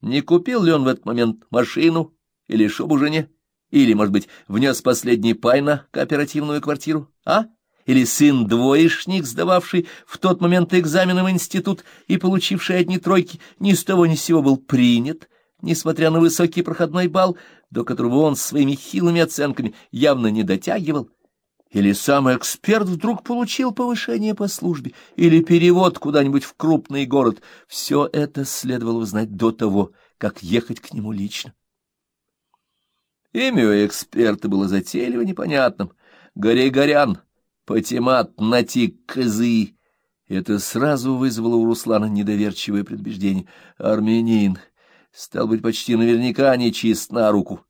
Не купил ли он в этот момент машину или шубу жене? Или, может быть, внес последний пай на кооперативную квартиру, а? Или сын-двоечник, сдававший в тот момент экзамены в институт и получивший одни тройки, ни с того ни с сего был принят, несмотря на высокий проходной балл, до которого он своими хилыми оценками явно не дотягивал? Или сам эксперт вдруг получил повышение по службе, или перевод куда-нибудь в крупный город. Все это следовало узнать до того, как ехать к нему лично. Имя у эксперта было затейливо непонятным. Григорян Патимат Натик кызы. Это сразу вызвало у Руслана недоверчивое предубеждение. Армянин, стало быть, почти наверняка нечист на руку.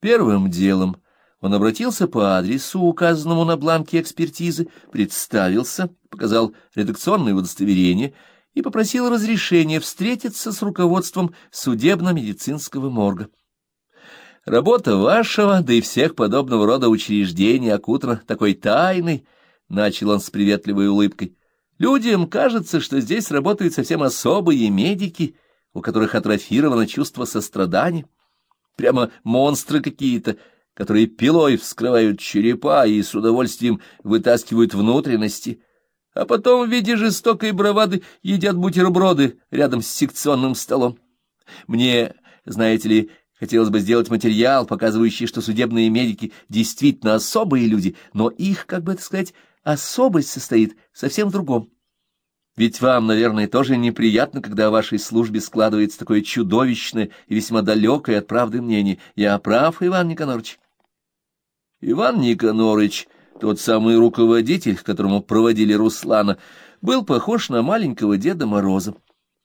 Первым делом он обратился по адресу, указанному на бланке экспертизы, представился, показал редакционное удостоверение и попросил разрешения встретиться с руководством судебно-медицинского морга. Работа вашего, да и всех подобного рода учреждений окутана такой тайной, — начал он с приветливой улыбкой. Людям кажется, что здесь работают совсем особые медики, у которых атрофировано чувство сострадания. Прямо монстры какие-то, которые пилой вскрывают черепа и с удовольствием вытаскивают внутренности, а потом в виде жестокой бравады едят бутерброды рядом с секционным столом. Мне, знаете ли, хотелось бы сделать материал, показывающий, что судебные медики действительно особые люди, но их, как бы это сказать, особость состоит совсем в другом. Ведь вам, наверное, тоже неприятно, когда о вашей службе складывается такое чудовищное и весьма далекое от правды мнение. Я прав, Иван Никонорович? Иван Никонорыч, тот самый руководитель, которому проводили Руслана, был похож на маленького Деда Мороза.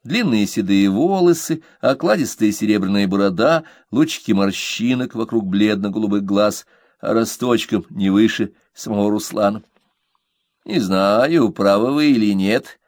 Длинные седые волосы, окладистая серебряная борода, лучики морщинок вокруг бледно-голубых глаз, а росточком не выше самого Руслана. Не знаю, правы вы или нет,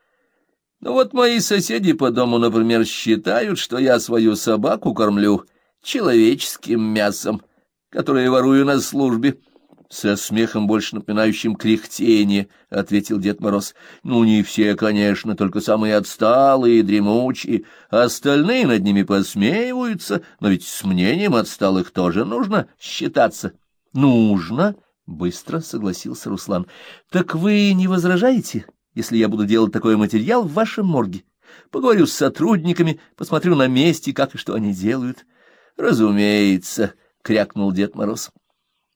но вот мои соседи по дому, например, считают, что я свою собаку кормлю человеческим мясом которые ворую на службе. — Со смехом, больше напоминающим кряхтение, — ответил Дед Мороз. — Ну, не все, конечно, только самые отсталые, дремучие. Остальные над ними посмеиваются, но ведь с мнением отсталых тоже нужно считаться. — Нужно, — быстро согласился Руслан. — Так вы не возражаете, если я буду делать такой материал в вашем морге? Поговорю с сотрудниками, посмотрю на месте, как и что они делают. — Разумеется, — крякнул Дед Мороз.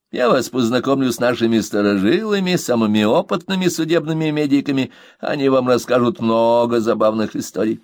Я вас познакомлю с нашими сторожилами, самыми опытными судебными медиками. Они вам расскажут много забавных историй.